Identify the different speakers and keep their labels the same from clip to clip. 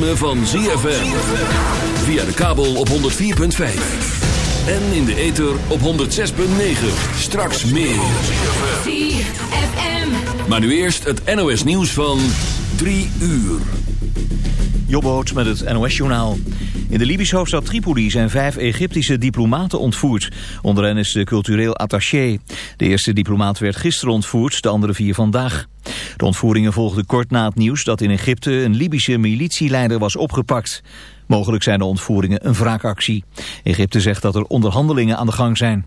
Speaker 1: ritme van ZFM. Via de kabel op 104.5. En in de ether op 106.9. Straks meer. ZFM. Maar nu eerst het NOS nieuws van 3 uur.
Speaker 2: Jobboot met het NOS-journaal. In de Libische hoofdstad Tripoli zijn vijf Egyptische diplomaten ontvoerd. Onder hen is de cultureel attaché. De eerste diplomaat werd gisteren ontvoerd, de andere vier vandaag. De ontvoeringen volgden kort na het nieuws dat in Egypte een Libische militieleider was opgepakt. Mogelijk zijn de ontvoeringen een wraakactie. Egypte zegt dat er onderhandelingen aan de gang zijn.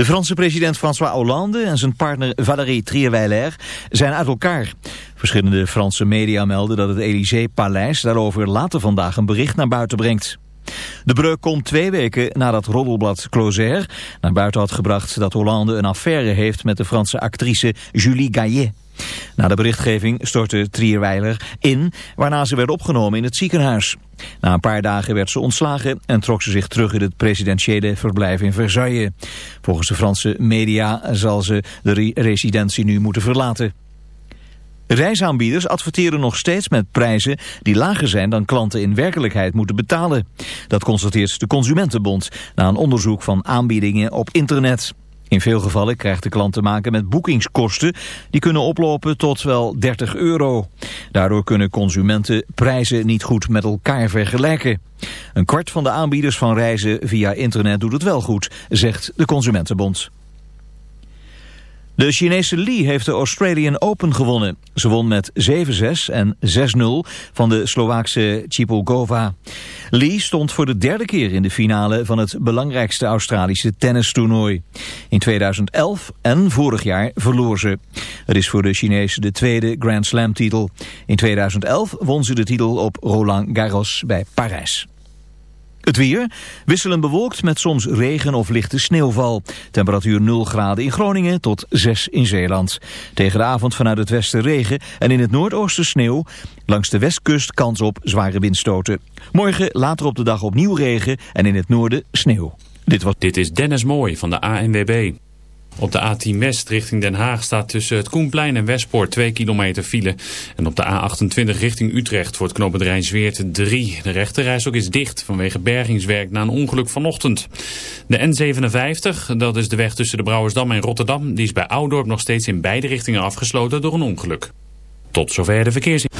Speaker 2: De Franse president François Hollande en zijn partner Valérie Trierweiler zijn uit elkaar. Verschillende Franse media melden dat het Élysée-paleis daarover later vandaag een bericht naar buiten brengt. De breuk komt twee weken nadat roddelblad Closer naar buiten had gebracht dat Hollande een affaire heeft met de Franse actrice Julie Gaillet. Na de berichtgeving stortte Trierweiler in, waarna ze werd opgenomen in het ziekenhuis. Na een paar dagen werd ze ontslagen en trok ze zich terug in het presidentiële verblijf in Versailles. Volgens de Franse media zal ze de residentie nu moeten verlaten. Reisaanbieders adverteren nog steeds met prijzen die lager zijn dan klanten in werkelijkheid moeten betalen. Dat constateert de Consumentenbond na een onderzoek van aanbiedingen op internet. In veel gevallen krijgt de klant te maken met boekingskosten die kunnen oplopen tot wel 30 euro. Daardoor kunnen consumenten prijzen niet goed met elkaar vergelijken. Een kwart van de aanbieders van reizen via internet doet het wel goed, zegt de Consumentenbond. De Chinese Li heeft de Australian Open gewonnen. Ze won met 7-6 en 6-0 van de Slovaakse Chipolgova. Li stond voor de derde keer in de finale van het belangrijkste Australische tennistoernooi. In 2011 en vorig jaar verloor ze. Het is voor de Chinese de tweede Grand Slam titel. In 2011 won ze de titel op Roland Garros bij Parijs. Het weer, wisselend bewolkt met soms regen of lichte sneeuwval. Temperatuur 0 graden in Groningen tot 6 in Zeeland. Tegen de avond vanuit het westen regen en in het noordoosten sneeuw. Langs de westkust kans op zware windstoten. Morgen later op de dag opnieuw regen en in het noorden sneeuw.
Speaker 3: Dit, was... Dit is Dennis Mooij van de ANWB. Op de A10 West richting Den Haag staat tussen het Koenplein en Westpoort 2 kilometer file. En op de A28 richting Utrecht het knooppunt Zweert 3. De rechterreis is dicht vanwege bergingswerk na een ongeluk vanochtend. De N57, dat is de weg tussen de Brouwersdam en Rotterdam, die is bij Oudorp nog steeds in beide richtingen afgesloten door een ongeluk. Tot zover de verkeers
Speaker 4: op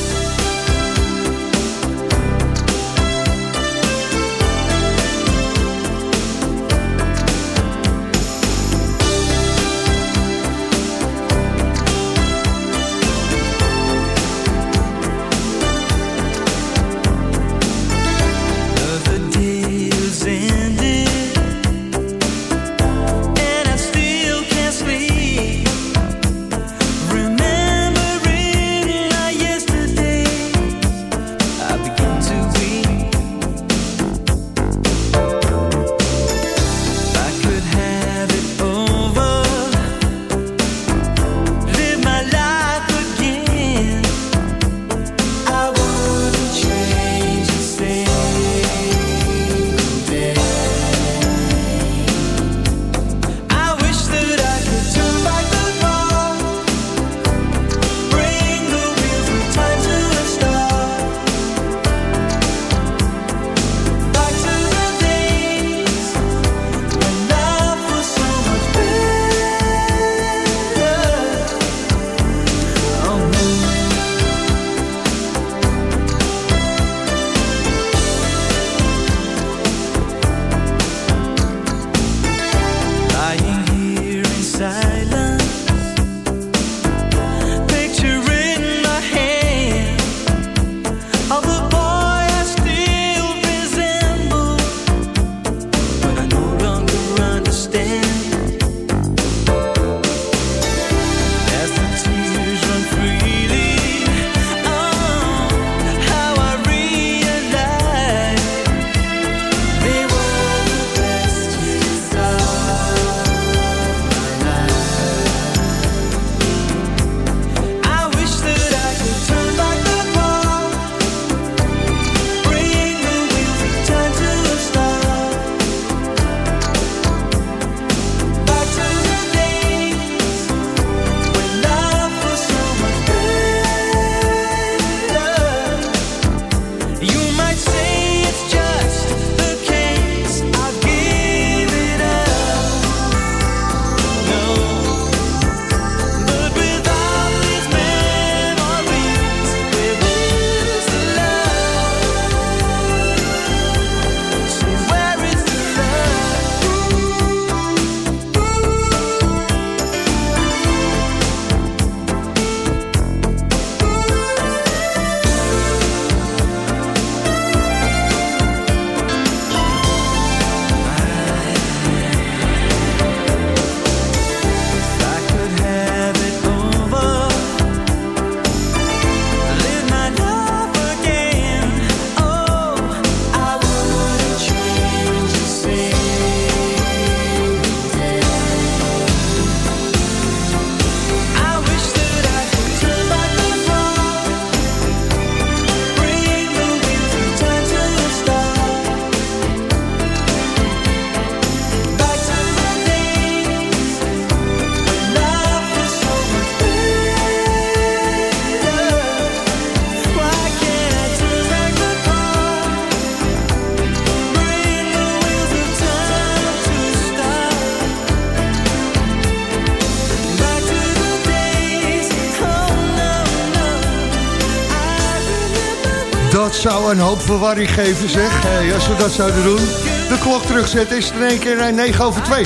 Speaker 5: Zou een hoop verwarring geven, zeg. Hey, als we dat zouden doen. De klok terugzetten is het in één keer eh, 9 over 2.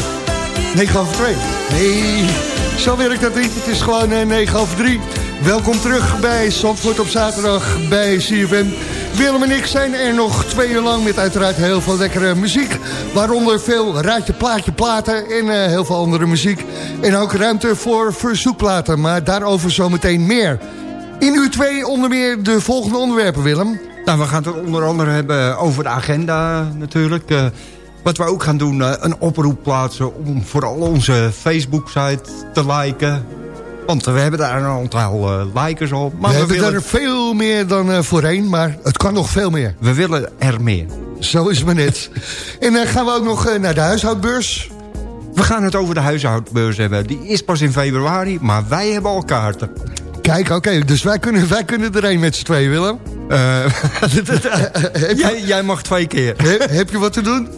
Speaker 5: 9 over 2. Nee, zo werkt dat niet. Het is gewoon eh, 9 over 3. Welkom terug bij Zandvoort op zaterdag bij CFM. Willem en ik zijn er nog twee uur lang met uiteraard heel veel lekkere muziek. Waaronder veel raadje plaatje platen en eh, heel veel andere muziek. En ook ruimte voor verzoekplaten, maar daarover zometeen meer. In uur 2 onder meer de volgende onderwerpen, Willem.
Speaker 6: Nou, we gaan het onder andere hebben over de agenda natuurlijk. Eh, wat we ook gaan doen, eh, een oproep plaatsen om vooral onze Facebook-site te liken. Want we hebben daar een aantal eh likers op.
Speaker 5: we, hebben er veel meer dan voorheen, maar het kan nog veel meer.
Speaker 6: We willen er meer.
Speaker 5: Zo is het maar net. en dan gaan we ook nog naar de huishoudbeurs.
Speaker 6: We gaan het over de huishoudbeurs hebben. Die is pas in februari, maar wij hebben al kaarten.
Speaker 5: Kijk, oké, dus wij kunnen, wij kunnen er één met z'n tweeën, Willem. Je-
Speaker 6: jij, jij mag twee keer.
Speaker 5: He- heb je wat te doen?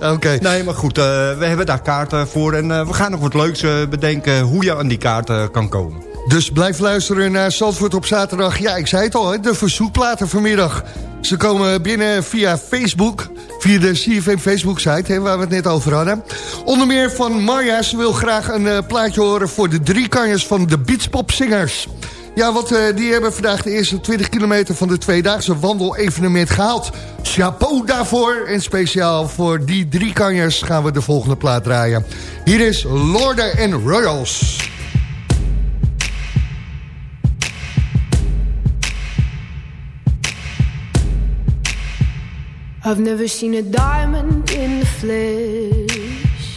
Speaker 5: Oké.
Speaker 6: Nee, maar goed, eh, we hebben daar kaarten voor. En eh, we gaan nog wat leuks eh, bedenken hoe je aan die kaarten kan komen.
Speaker 5: Dus blijf luisteren naar Zandvoort op zaterdag. Ja, ik zei het al, de verzoekplaten vanmiddag. Ze komen binnen via Facebook, via de CFM Facebook-site... waar we het net over hadden. Onder meer van Marja, ze wil graag een eh, plaatje horen... voor de drie kanjers van de Beachpop-zingers. Ja, want eh, die hebben vandaag de eerste 20 kilometer... van de tweedaagse wandelevenement gehaald. Chapeau daarvoor. En speciaal voor die drie kanjers gaan we de volgende plaat draaien. Hier is Lorde en Royals.
Speaker 7: I've never seen a diamond in the flesh.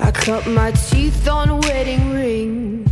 Speaker 7: I cut my teeth on wedding rings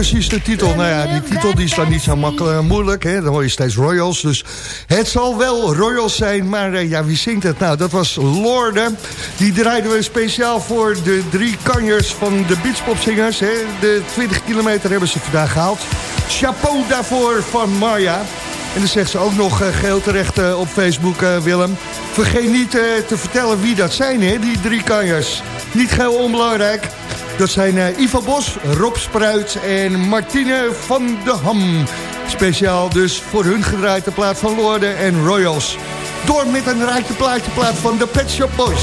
Speaker 5: precies de titel? Nou ja, die titel die is dan niet zo makkelijk moeilijk, hè? dan hoor je steeds Royals. Dus het zal wel Royals zijn, maar eh, ja, wie zingt het? Nou, dat was Lorde. Die draaiden we speciaal voor de drie kanjers van de beachpopzingers. Hè? De 20 kilometer hebben ze vandaag gehaald. Chapeau daarvoor van Marja. En dan zegt ze ook nog uh, geheel terecht uh, op Facebook, uh, Willem. Vergeet niet te vertellen wie dat zijn, hè, die drie kanjers. Niet geheel onbelangrijk. Dat zijn Ivo Bos, Rob Spruit en Martine van de Ham. Speciaal dus voor hun gedraaid de plaat van Lorde en Royals. Door met een rijtje plaatje plaat van de Pet Shop Boys.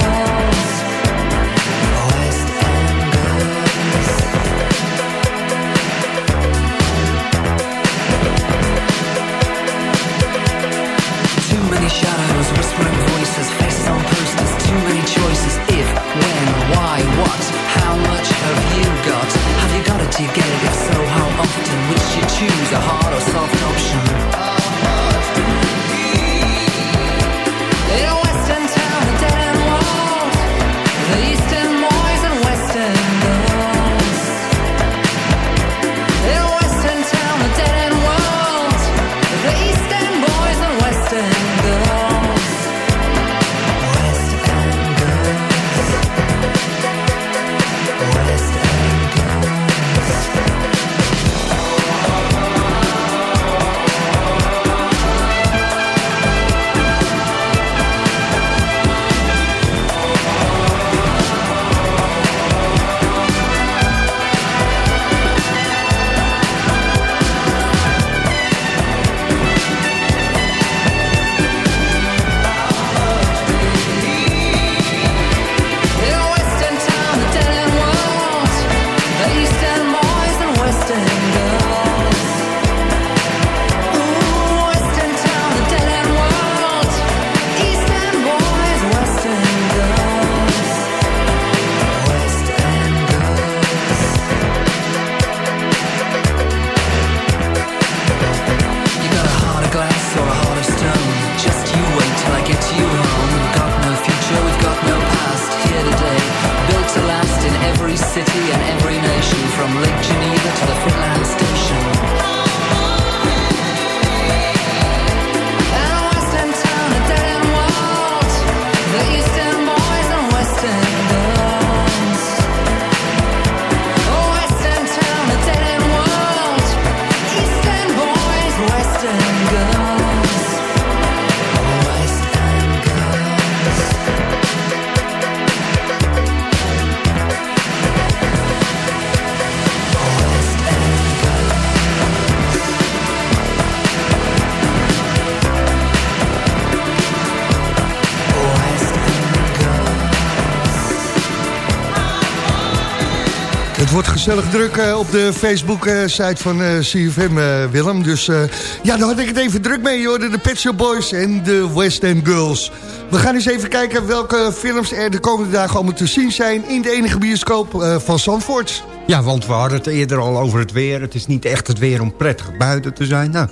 Speaker 5: Gezellig druk eh, op de Facebook-site van eh, CFM, eh, Willem. Dus eh, ja, daar had ik het even druk mee. Je hoorde de Pet Shop Boys en de West End Girls. We gaan eens even kijken welke films er de komende dagen allemaal te zien zijn... in de enige bioscoop eh, van Zandvoort.
Speaker 6: Ja, want we hadden het eerder al over het weer. Het is niet echt het weer om prettig buiten te zijn. Nou,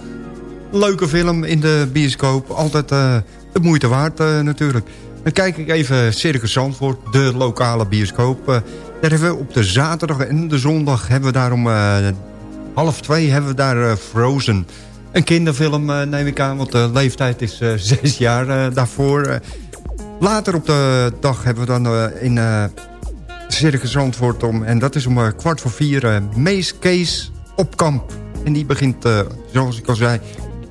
Speaker 6: leuke film in de bioscoop. Altijd eh, de moeite waard eh, natuurlijk. Dan kijk ik even Circus Zandvoort, de lokale bioscoop. Daar hebben we op de zaterdag en de zondag hebben we daar om eh, half twee hebben we daar eh, Frozen. Een kinderfilm eh, neem ik aan, want de leeftijd is zes jaar daarvoor. Later op de dag hebben we dan in Circus Zandvoort om... en dat is om kwart voor vier Mees Kees op kamp. En die begint, zoals ik al zei,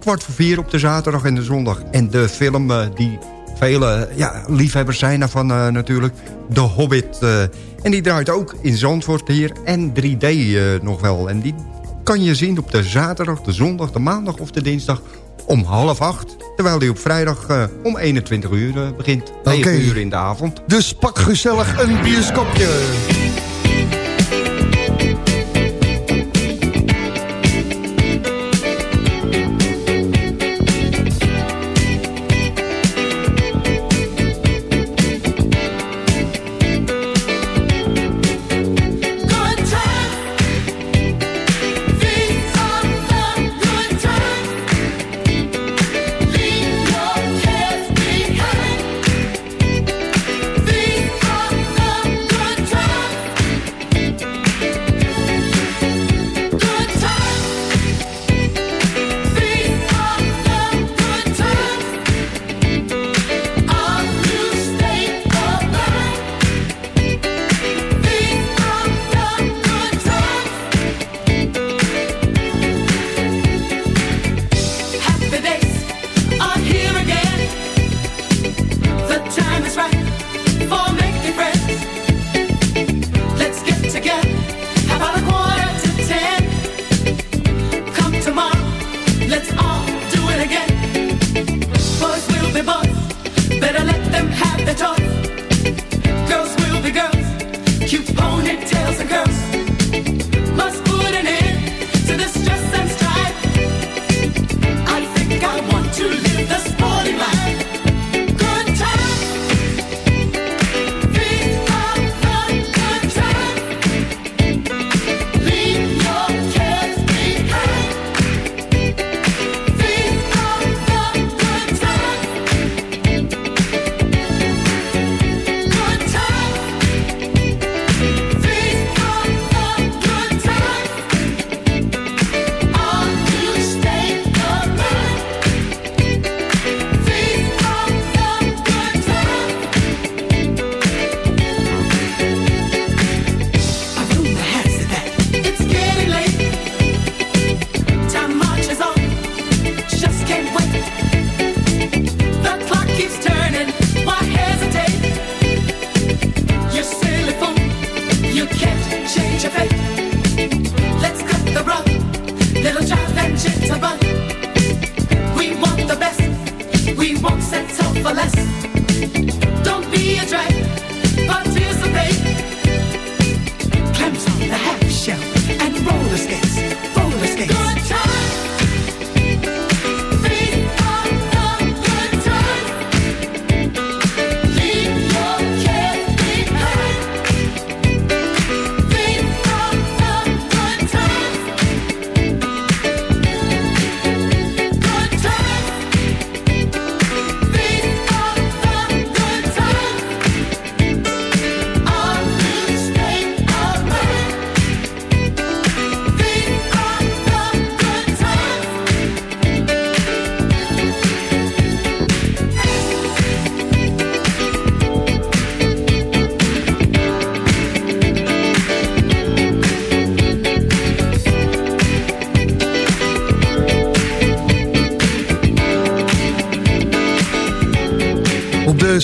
Speaker 6: kwart voor vier op de zaterdag en de zondag. En de film die vele ja, liefhebbers zijn daarvan eh, natuurlijk, The Hobbit. eh, en die draait ook in Zandvoort hier en 3D eh, nog wel. En die kan je zien op de zaterdag, de zondag, de maandag of de dinsdag om half acht. Terwijl die op vrijdag om 21 uur begint. 9
Speaker 5: Oké.
Speaker 6: uur in de avond.
Speaker 5: Dus pak gezellig een bioscoopje.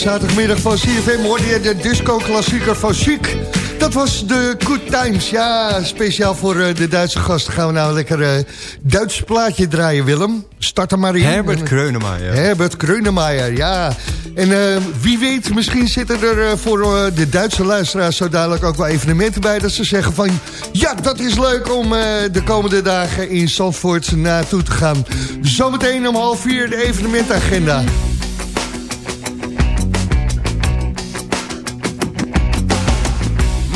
Speaker 5: Zaterdagmiddag van CFM hoorde je de disco-klassieker van Chic. Dat was de Good Times. Ja, speciaal voor eh, de Duitse gasten gaan we nou lekker eh Duits plaatje draaien, Willem. Start er maar in.
Speaker 6: Herbert Kreunemeyer.
Speaker 5: Herbert Kreunemeyer, ja. En eh, wie weet, misschien zitten er voor de Duitse luisteraars... zo dadelijk ook wel evenementen bij dat ze zeggen van... ja, dat is leuk om de komende dagen in Zandvoort naartoe te gaan. Zometeen om half vier de evenementagenda.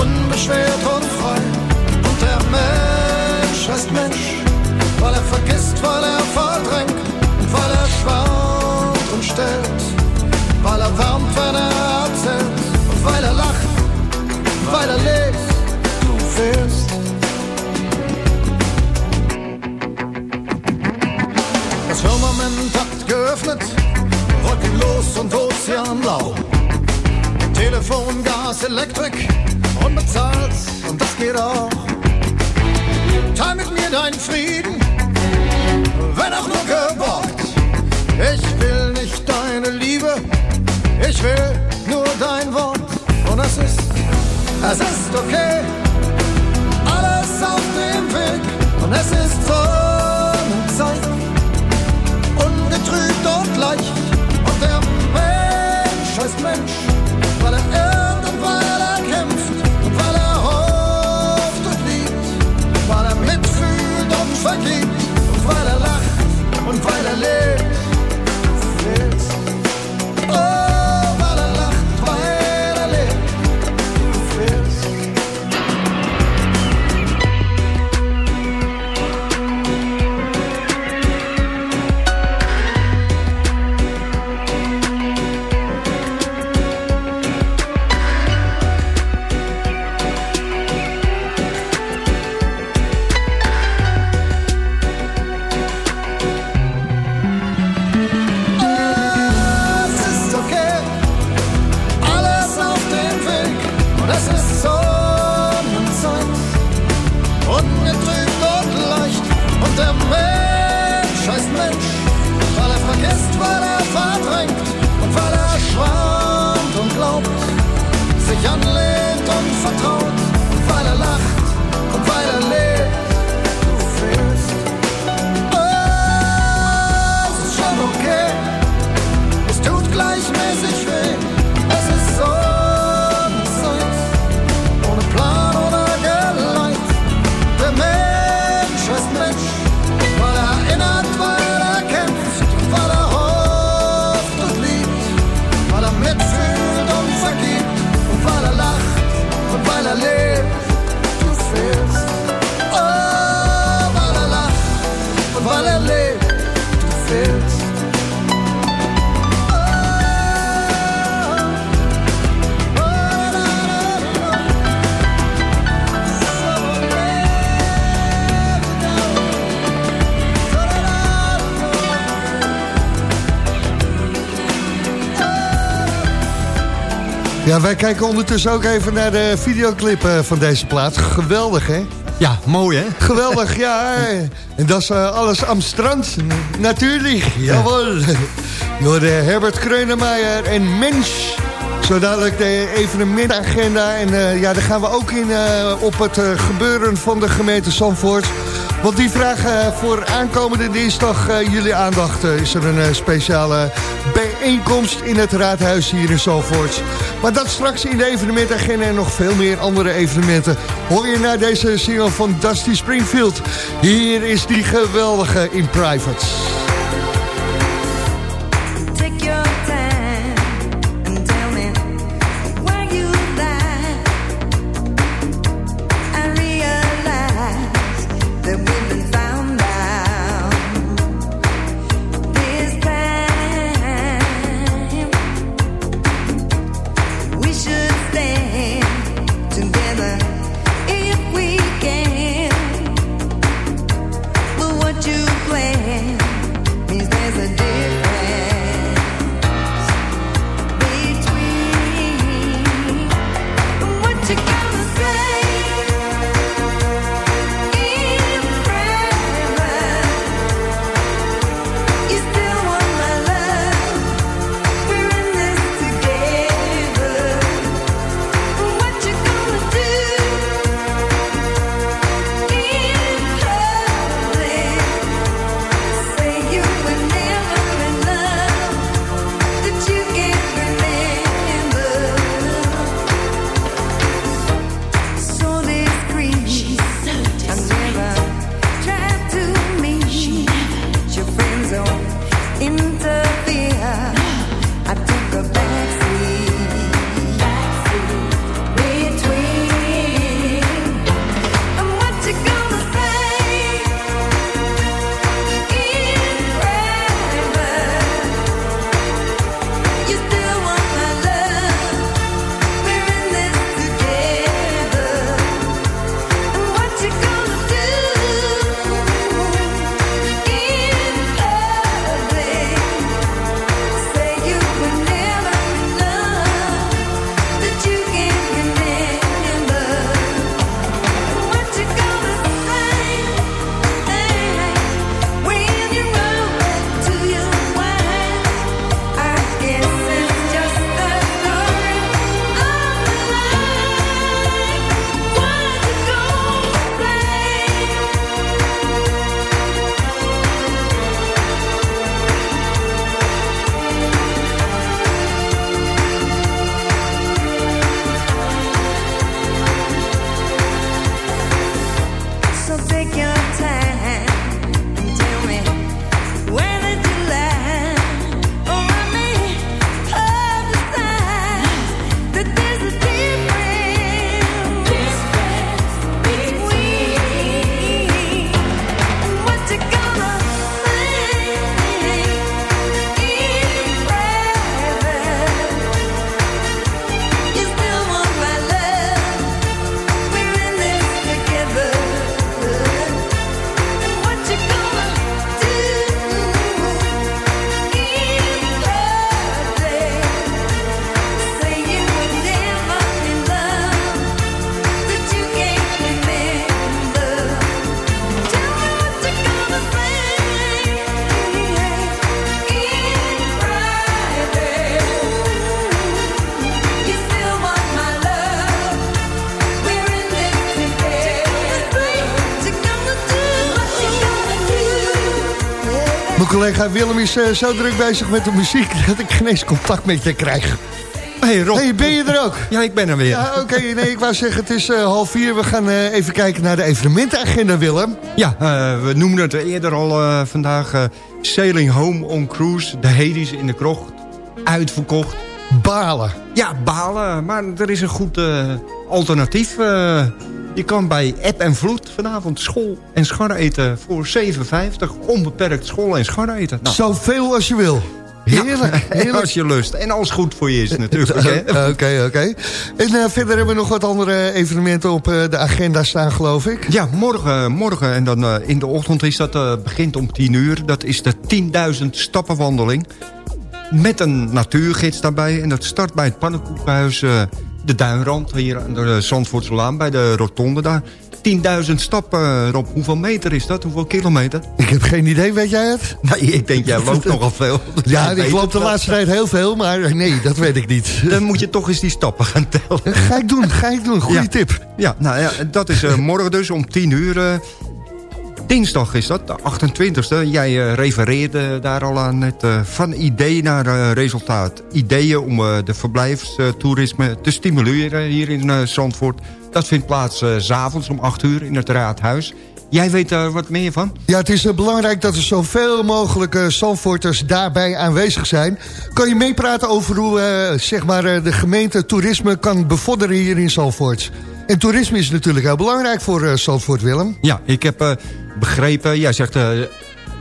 Speaker 8: unbeschwert und frei. Und der Mensch heißt Mensch, weil er vergisst, weil er verdrängt, weil er schwant und stellt, weil er wärmt, wenn er erzählt, und weil er lacht, weil er lebt, du fehlst. Das Firmament hat geöffnet, wolkenlos und ozeanblau. Telefon, Gas, Elektrik, unbezahlt und das geht auch. Teil mit mir deinen Frieden, wenn auch nur geborgt. Ich will nicht deine Liebe, ich will nur dein Wort. Und es ist, es ist okay, alles auf dem Weg. Und es ist Sonnenzeit, ungetrübt und leicht. Und der Mensch heißt Mensch, und weil er lacht und weil er lebt.
Speaker 9: Ja, wij kijken ondertussen ook even naar de videoclip eh, van deze plaat. Geweldig, hè?
Speaker 6: Ja, mooi, hè?
Speaker 9: Geweldig, ja. En dat is eh, alles am strand. Natuurlijk, jawel. Door de Herbert Kreunemeyer en Mens. Zo dadelijk de evenementagenda. En eh, ja, daar gaan we ook in eh, op het eh, gebeuren van de gemeente Zandvoort. Want die vragen voor aankomende dinsdag eh, jullie aandacht. eh, is er een eh, speciale bijeenkomst in het raadhuis hier in Zandvoort. Maar dat straks in de evenementagenda en nog veel meer andere evenementen. Hoor je naar deze single van Dusty Springfield. Hier is die geweldige In Private. Collega Willem is eh, zo druk bezig met de muziek... dat ik geen eens contact met je krijg.
Speaker 6: Hey Rob.
Speaker 9: Hey, ben je er ook?
Speaker 6: Ja, ik ben er weer.
Speaker 9: Ja, oké. nee, ik wou zeggen, het is eh, half vier. We gaan eh, even kijken naar de evenementenagenda, Willem.
Speaker 6: Ja, we noemden het eerder al vandaag. Sailing Home on Cruise, de Hades in de krocht. Uitverkocht.
Speaker 9: Balen.
Speaker 6: Ja, balen. Maar er is een goed alternatief. Je kan bij App en Vloed vanavond school en schar eten voor 7,50. Onbeperkt school en schar eten. Nou,
Speaker 9: Zoveel als je wil. Heerlijk, heerlijk.
Speaker 6: Als je lust. En als goed voor je is natuurlijk.
Speaker 9: Oké, oké. En eh, verder hebben we nog wat andere evenementen op eh, de agenda staan, geloof ik.
Speaker 6: Ja, morgen, morgen en dan eh, in de ochtend is dat, begint om 10 uur. Dat is de 10.000 stappenwandeling. met een natuurgids daarbij. En dat start bij het Pannenkoekenhuis, eh, de Duinrand... hier aan de Zandvoortselaan, bij de rotonde daar. 10.000 stappen, Rob. Hoeveel meter is dat? Hoeveel kilometer?
Speaker 5: Ik heb geen idee, weet jij het?
Speaker 6: Nee, ik denk, jij loopt nogal veel.
Speaker 5: Ja, ik loop de laatste tijd heel veel, maar nee, dat weet ik niet.
Speaker 6: Dan moet je toch eens die stappen gaan tellen.
Speaker 5: Ga ik doen, ga ik doen. Goeie
Speaker 6: Ja.
Speaker 5: tip.
Speaker 6: Ja, nou ja, dat is eh, morgen dus om 10 uur. eh, dinsdag is dat, de 28e. Jij eh, refereerde daar al aan net eh, van idee naar eh, resultaat. Ideeën om de verblijfstoerisme te stimuleren hier in Zandvoort. Dat vindt plaats s s'avonds om 8 uur in het Raadhuis. Jij weet daar wat meer van?
Speaker 5: Ja, het is belangrijk dat er zoveel mogelijk uh, Zandvoorters daarbij aanwezig zijn. Kan je meepraten over hoe zeg maar, de gemeente toerisme kan bevorderen hier in Zandvoort? En toerisme is natuurlijk heel belangrijk voor eh, Zandvoort, Willem.
Speaker 6: Ja, ik heb begrepen, jij zegt...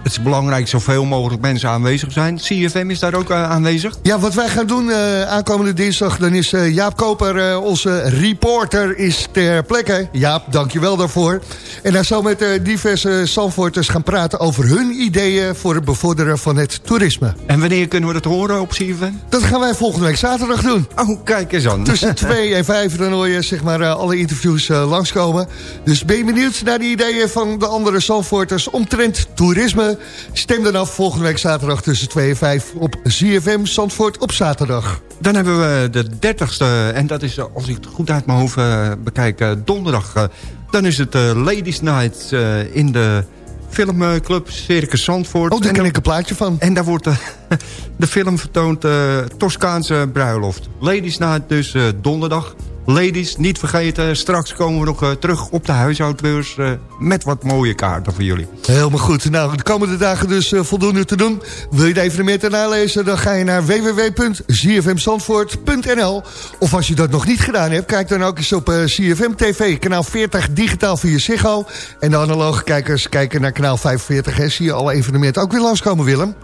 Speaker 6: het is belangrijk zoveel mogelijk mensen aanwezig zijn. CFM is daar ook eh, aanwezig?
Speaker 5: Ja, wat wij gaan doen eh, aankomende dinsdag... dan is eh, Jaap Koper, onze reporter, is ter plekke. Jaap, dankjewel daarvoor. En hij zal met diverse Zandvoorters gaan praten... over hun ideeën voor het bevorderen van het toerisme.
Speaker 6: En wanneer kunnen we dat horen op CFM?
Speaker 5: Dat gaan wij volgende week zaterdag doen.
Speaker 6: Oh, kijk eens aan.
Speaker 5: Tussen 2 en 5 dan hoor je zeg maar, alle interviews langskomen. Dus ben je benieuwd naar de ideeën van de andere Zandvoorters omtrent toerisme? Stem dan af volgende week zaterdag tussen 2 en 5 op ZFM Zandvoort op zaterdag.
Speaker 6: Dan hebben we de 30ste, en dat is, eh, als ik het goed uit mijn hoofd eh, bekijk, eh, donderdag. dan is het Ladies Night in de filmclub Circus Zandvoort.
Speaker 5: Oh, daar
Speaker 6: En
Speaker 5: ken ik een plaatje van.
Speaker 6: En daar wordt de film vertoond Toscaanse bruiloft. Ladies Night dus donderdag. Ladies, niet vergeten, straks komen we nog eh, terug op de huishoudbeurs... eh, met wat mooie kaarten voor jullie.
Speaker 5: Helemaal goed. Nou, de komende dagen dus eh, voldoende te doen. Wil je de evenementen nalezen, dan ga je naar www.zfmzandvoort.nl. Of als je dat nog niet gedaan hebt, kijk dan ook eens op eh, CFM TV, kanaal 40, digitaal via Ziggo. En de analoge kijkers kijken naar kanaal 45. En zie je alle evenementen ook weer langskomen, Willem.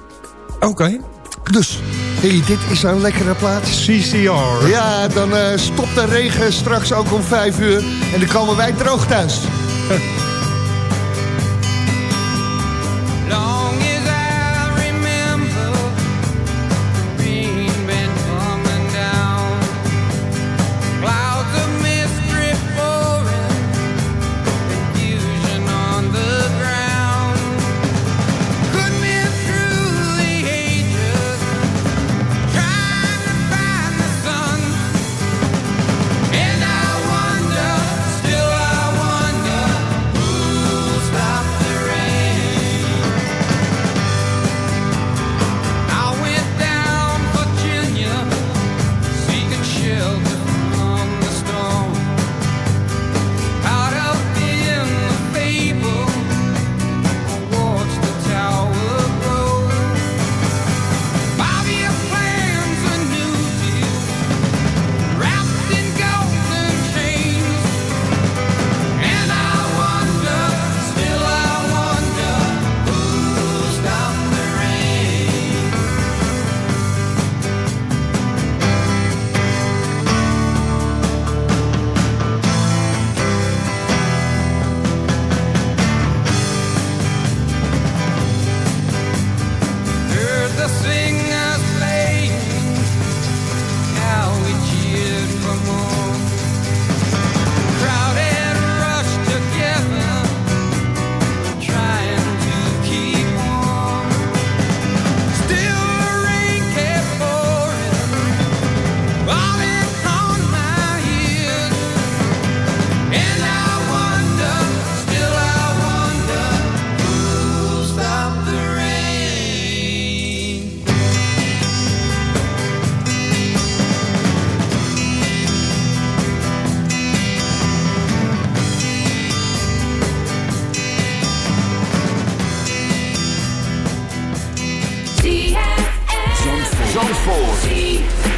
Speaker 6: Oké.
Speaker 5: Dus, hey, dit is een lekkere plaats.
Speaker 6: CCR.
Speaker 5: Ja, dan eh, stopt de regen straks ook om 5 uur. En dan komen wij droog thuis.
Speaker 10: Zandvoort.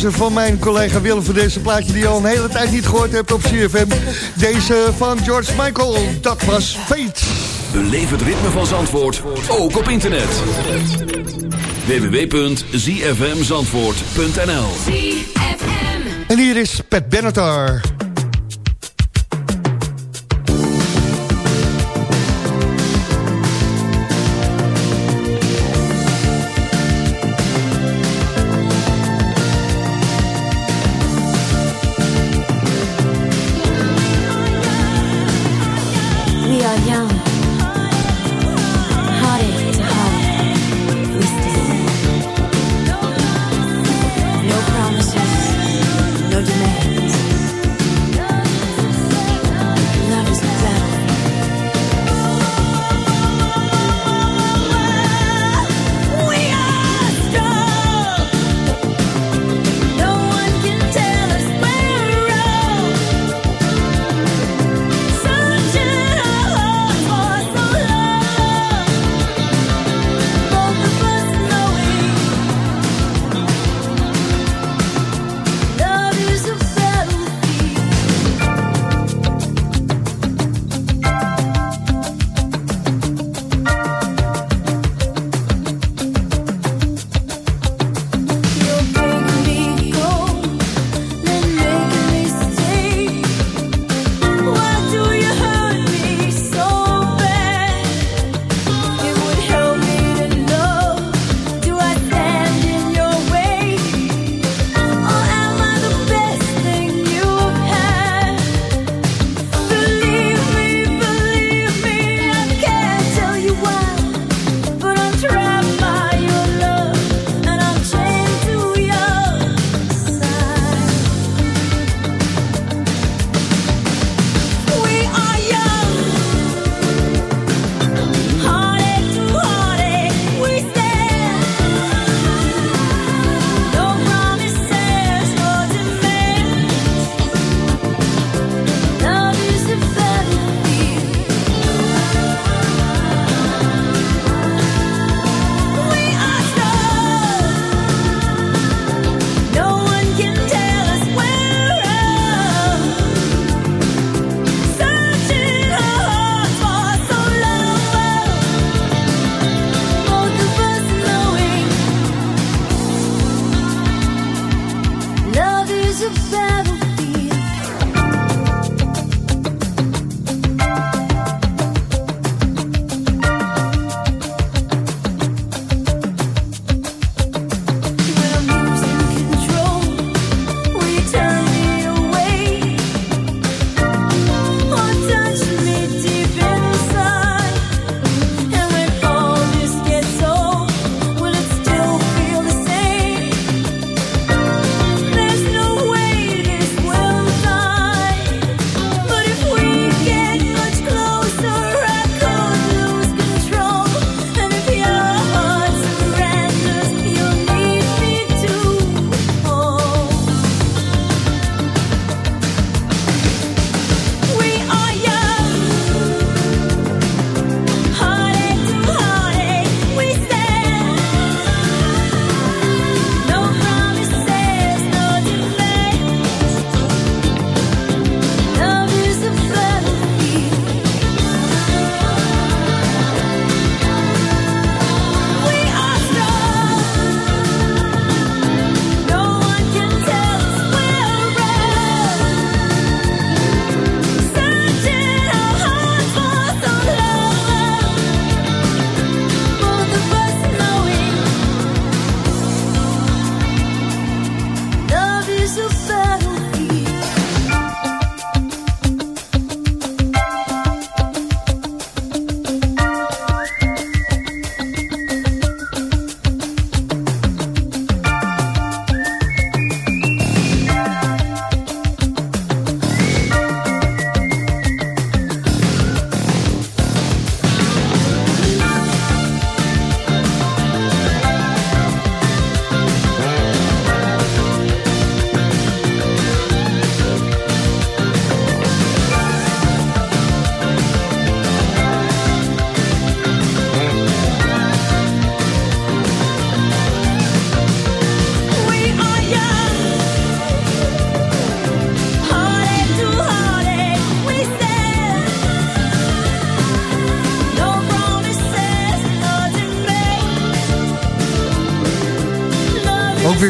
Speaker 5: Keuze van mijn collega Willem voor deze plaatje... die je al een hele tijd niet gehoord hebt op CFM. Deze van George Michael, dat was Fate.
Speaker 10: Beleef het ritme van Zandvoort, ook op internet. www.zfmzandvoort.nl
Speaker 5: En hier is Pat Benatar.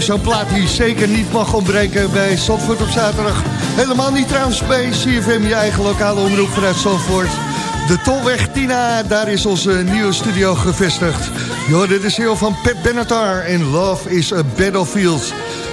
Speaker 5: Zo'n plaat die zeker niet mag ontbreken bij Zandvoort op zaterdag. Helemaal niet trouwens bij CFM, je eigen lokale omroep vanuit Zandvoort. De Tolweg Tina, daar is onze nieuwe studio gevestigd. Je hoorde de CEO van Pet Benatar en Love is a Battlefield.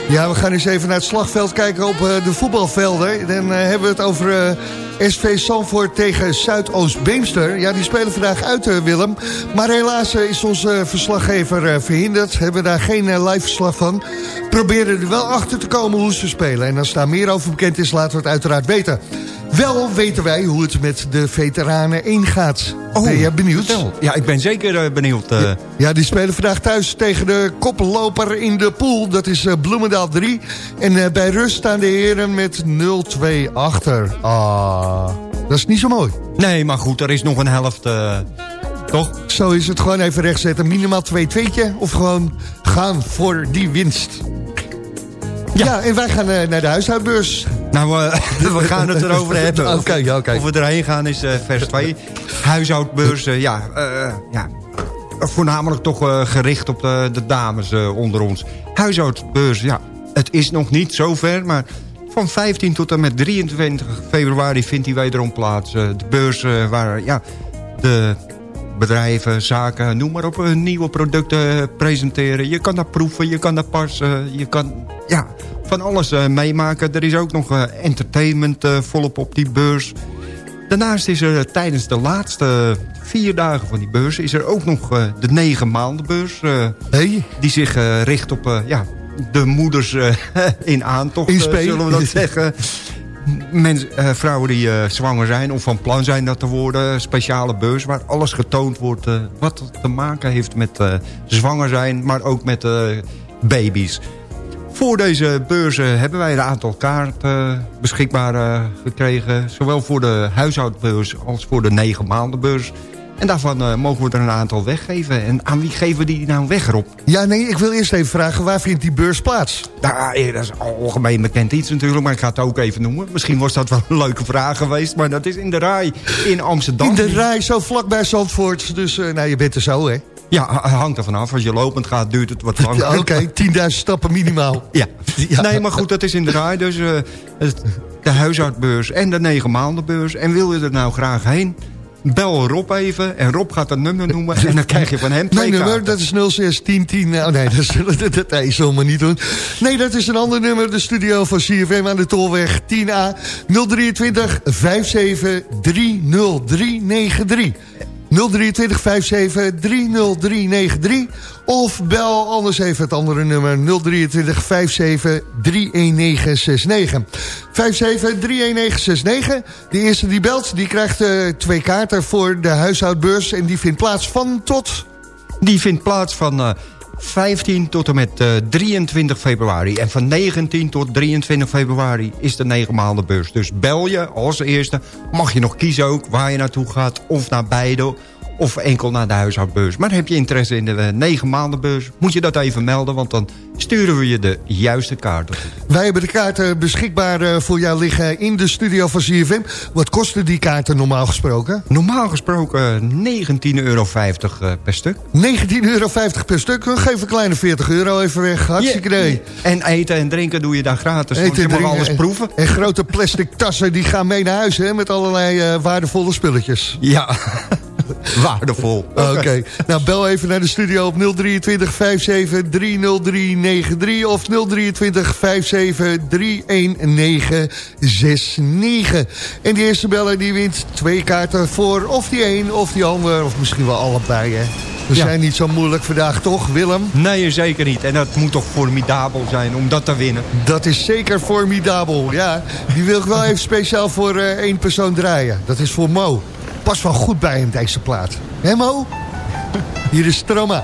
Speaker 5: Ja, we gaan eens even naar het slagveld kijken op eh, de voetbalvelden. Dan eh, hebben we het over eh, SV Zandvoort tegen Zuidoost-Beemster. Ja, die spelen vandaag uit, eh, Willem. Maar helaas eh, is onze verslaggever eh, verhinderd. Hebben daar geen live verslag van. Proberen er wel achter te komen hoe ze spelen. En als daar meer over bekend is, laten we het uiteraard weten. Wel weten wij hoe het met de veteranen ingaat. ben je benieuwd?
Speaker 6: Ja, ik ben zeker eh, benieuwd. eh.
Speaker 5: Ja, die spelen vandaag thuis tegen de koploper in de pool. Dat is eh, Bloemendaal 3. En bij rust staan de heren met 0-2 achter. Ah, dat is niet zo mooi.
Speaker 6: Nee, maar goed, er is nog een helft, toch?
Speaker 5: Zo is het gewoon even rechtzetten. Minimaal 2 tweetje of gewoon gaan voor die winst. Ja, en wij gaan naar de huishoudbeurs.
Speaker 6: Nou, eh, we gaan het erover hebben.
Speaker 5: Oké, ja, oké.
Speaker 6: Of we erheen gaan is eh, vers 2. Huishoudbeurs, eh, ja, ja, voornamelijk toch gericht op de, de dames onder ons. Huishoudbeurs, ja, het is nog niet zover, maar van 15 tot en met 23 februari vindt die wederom plaats. De beurs waar ja, de bedrijven, zaken, noem maar op, eh, nieuwe producten presenteren. Je kan daar proeven, je kan daar passen, je kan ja, van alles eh, meemaken. Er is ook nog eh, entertainment volop op die beurs. Daarnaast is er tijdens de laatste vier dagen van die beurs... is er ook nog de negen maandenbeurs. eh Die zich richt op ja, de moeders in aantocht, zullen we dat zeggen. Eh, vrouwen die eh, zwanger zijn of van plan zijn dat te worden. Speciale beurs waar alles getoond wordt eh, wat te maken heeft met zwanger zijn. Maar ook met baby's. Voor deze beurzen hebben wij een aantal kaarten beschikbaar gekregen. Zowel voor de huishoudbeurs als voor de negen maandenbeurs. En daarvan eh, mogen we er een aantal weggeven. En aan wie geven we die nou weg, Rob?
Speaker 5: Ja, nee, ik wil eerst even vragen, waar vindt die beurs plaats?
Speaker 6: Nou, dat is algemeen bekend iets natuurlijk, maar ik ga het ook even noemen. Misschien was dat wel een leuke vraag geweest, maar dat is in de Rai in Amsterdam.
Speaker 5: In de rij, zo vlakbij Zandvoort. Dus eh, nou, je bent er zo, hè?
Speaker 6: Ja, ha- hangt er vanaf. Als je lopend gaat, duurt het wat langer.
Speaker 5: Ja, Oké, 10.000 stappen minimaal.
Speaker 6: Ja. Nee, maar goed, dat is in de Rai. Dus de huishoudbeurs en de negen maandenbeurs. En wil je er nou graag heen? Bel Rob even en Rob gaat een nummer noemen. En dan krijg je van hem twee
Speaker 5: Mijn nummer, dat is 061010. Oh nee, dat, is, dat, dat, zullen we niet doen. Nee, dat is een ander nummer. De studio van CFM aan de Tolweg 10A 023 57 30393. 023 57 30393. Of bel anders even het andere nummer 023 57 31969. 57 31969. De eerste die belt, die krijgt eh, twee kaarten voor de huishoudbeurs. En die vindt plaats van tot...
Speaker 6: Die vindt plaats van eh, 15 tot en met eh, 23 februari. En van 19 tot 23 februari is de negen maanden beurs. Dus bel je als eerste. Mag je nog kiezen ook waar je naartoe gaat. Of naar beide. Of enkel naar de huishoudbeurs. Maar heb je interesse in de eh, negen maanden beurs. Moet je dat even melden. Want dan sturen we je de juiste kaarten.
Speaker 5: Wij hebben de kaarten beschikbaar eh, voor jou liggen in de studio van CFM. Wat kosten die kaarten normaal gesproken?
Speaker 6: Normaal gesproken 19,50 euro eh, per stuk.
Speaker 5: 19,50 euro per stuk. Geven een kleine 40 euro even weg. Hartstikke idee.
Speaker 6: En eten en drinken doe je daar gratis. want je mag alles
Speaker 5: en-
Speaker 6: proeven.
Speaker 5: En grote plastic tassen die gaan mee naar huis hè, met allerlei waardevolle spulletjes.
Speaker 6: Ja, waardevol.
Speaker 5: Oké, nou bel even naar de studio op 023 57 30393 of 023 57 31969. En die eerste beller die wint twee kaarten voor of die een of die ander, of misschien wel allebei. Hè. We
Speaker 6: Ja.
Speaker 5: zijn niet zo moeilijk vandaag, toch Willem?
Speaker 6: Nee, zeker niet. En dat moet toch formidabel zijn om dat te winnen.
Speaker 5: Dat is zeker formidabel, ja. Die wil ik wel even speciaal voor eh, één persoon draaien. Dat is voor Mo. Pas wel goed bij hem, deze plaat. Hé Mo? Hier is Stroma.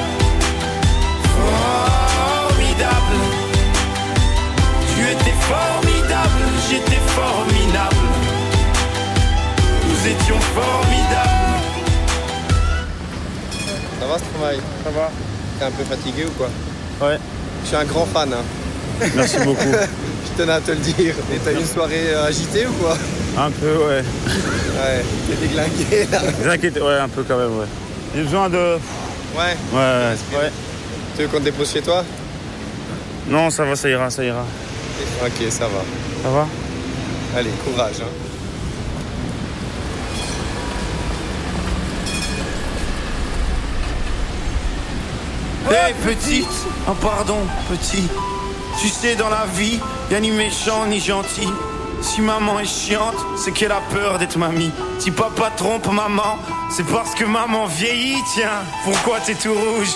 Speaker 11: J'étais formidable. Nous étions formidables.
Speaker 12: Ça va ce travail Ça va. T'es un peu fatigué ou quoi Ouais. Je suis un grand fan. hein.
Speaker 13: Merci beaucoup.
Speaker 12: Je tenais à te le dire. Et t'as eu une soirée euh, agitée ou quoi
Speaker 13: Un peu, ouais.
Speaker 12: Ouais, t'es déglingué là.
Speaker 13: T'inquiète, ouais, un peu quand même, ouais. J'ai besoin de.
Speaker 12: Ouais.
Speaker 13: Ouais, ouais.
Speaker 12: ouais. Tu veux qu'on te dépose chez toi
Speaker 13: Non, ça va, ça ira, ça ira.
Speaker 12: Ok, ça va.
Speaker 13: Ça va
Speaker 12: Allez, courage. Hein.
Speaker 11: Hé petite Oh pardon, petit. Tu sais, dans la vie, y a ni méchant ni gentil. Si maman est chiante, c'est qu'elle a peur d'être mamie. Si papa trompe maman, c'est parce que maman vieillit, tiens. Pourquoi t'es tout rouge?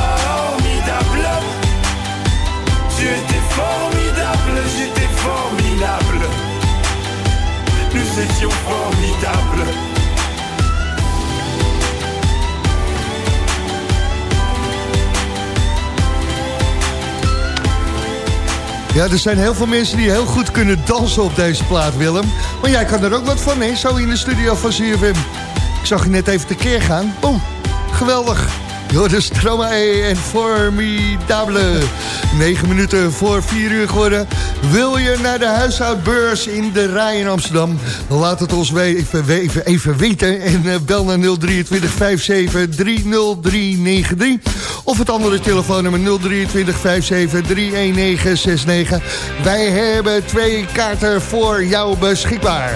Speaker 11: Formidable, j'étais formidable. Nous étions formidables.
Speaker 5: Ja, er zijn heel veel mensen die heel goed kunnen dansen op deze plaat, Willem. Maar jij kan er ook wat van, hè? Zo in de studio van CFM. Ik zag je net even tekeer gaan. Boom, geweldig. Joris Stromae en Formidable. 9 minuten voor 4 uur geworden. Wil je naar de huishoudbeurs in de Rij in Amsterdam? Laat het ons even, even, even weten. En eh, bel naar 023 57 30393. Of het andere telefoonnummer 023 57 31969. Wij hebben twee kaarten voor jou beschikbaar.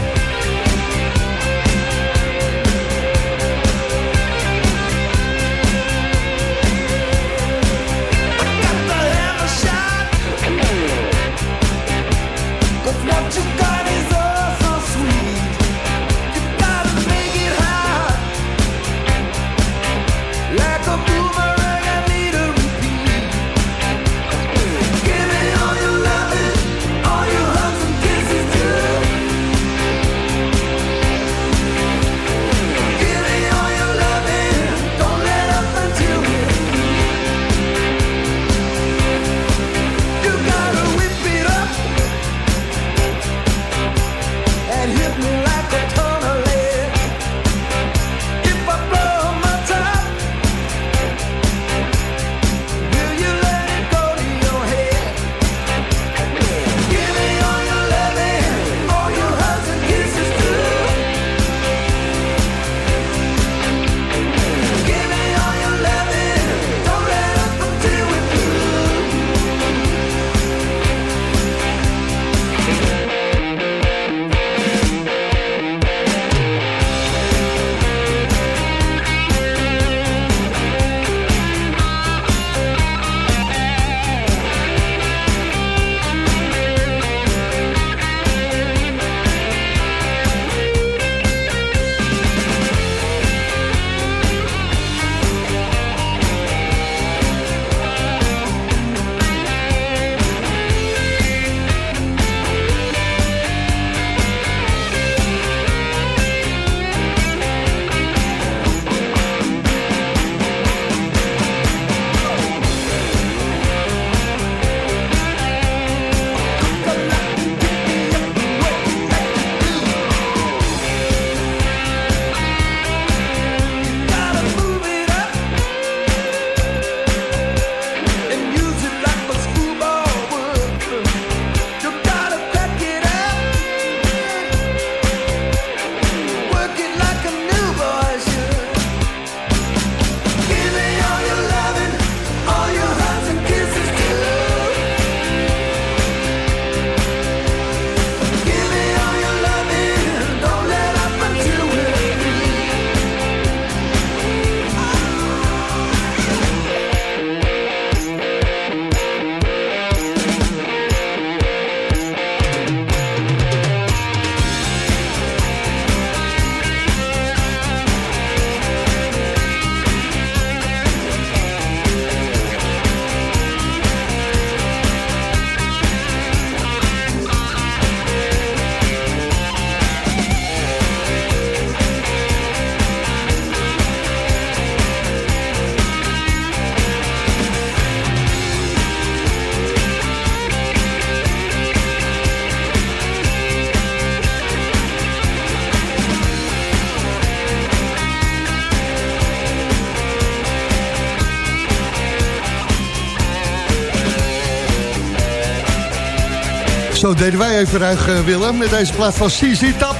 Speaker 5: Deden wij even ruig, eh, Willem, met deze plaat van CZ Tap.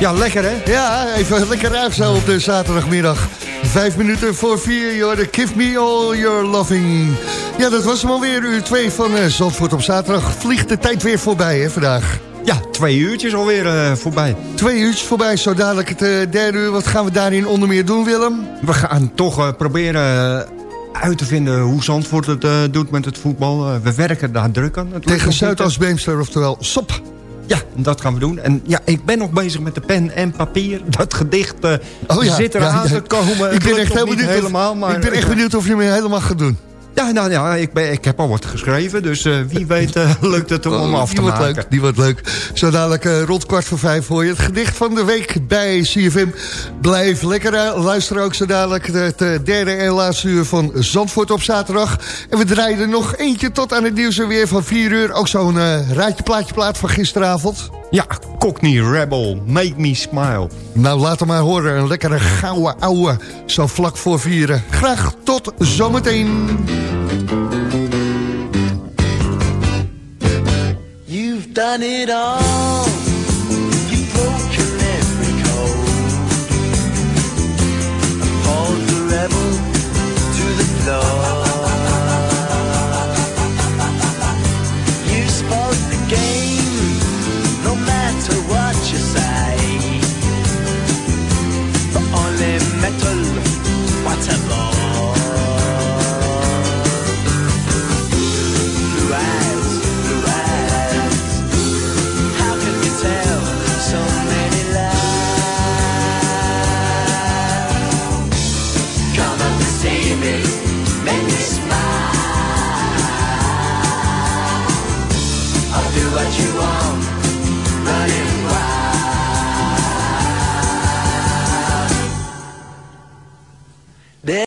Speaker 6: Ja, lekker hè?
Speaker 5: Ja, even lekker ruig zo op de zaterdagmiddag. Vijf minuten voor vier, joh, de Give Me All Your Loving. Ja, dat was hem alweer, uur twee van eh, Zandvoort op zaterdag. Vliegt de tijd weer voorbij, hè, vandaag.
Speaker 6: Ja, twee uurtjes alweer eh, voorbij.
Speaker 5: Twee uurtjes voorbij, zo dadelijk het derde uur. Wat gaan we daarin onder meer doen, Willem?
Speaker 6: We gaan toch proberen uit te vinden hoe Zandvoort het eh, doet met het voetbal. Eh, we werken daar druk aan.
Speaker 5: Tegen? Zuidoost-Beemster, oftewel SOP.
Speaker 6: Ja, dat gaan we doen. En ja, ik ben nog bezig met de pen en papier. Dat gedicht eh,
Speaker 5: Oh ja,
Speaker 6: zit er
Speaker 5: ja,
Speaker 6: te komen.
Speaker 5: Ik ben echt heel benieuwd. of-
Speaker 6: helemaal, maar
Speaker 5: ik ben echt benieuwd of je hem helemaal gaat doen.
Speaker 6: Ja, nou ja, ik, ben, ik heb al wat geschreven. Dus eh, wie weet eh, lukt het om hem af te
Speaker 5: die wordt leuk, die wordt leuk. Zo dadelijk eh, rond kwart voor vijf hoor je het gedicht van de week bij CFM. Blijf lekker luisteren ook zo dadelijk het derde en laatste uur van Zandvoort op zaterdag. En we draaien er nog eentje tot aan het nieuws en weer van vier uur. Ook zo'n raadje plaatje plaat van gisteravond.
Speaker 6: Ja, Cockney Rebel, Make Me Smile.
Speaker 5: Nou, laat hem maar horen. Een lekkere gouden ouwe. Zo vlak voor vieren. Graag tot zometeen.
Speaker 14: Done it all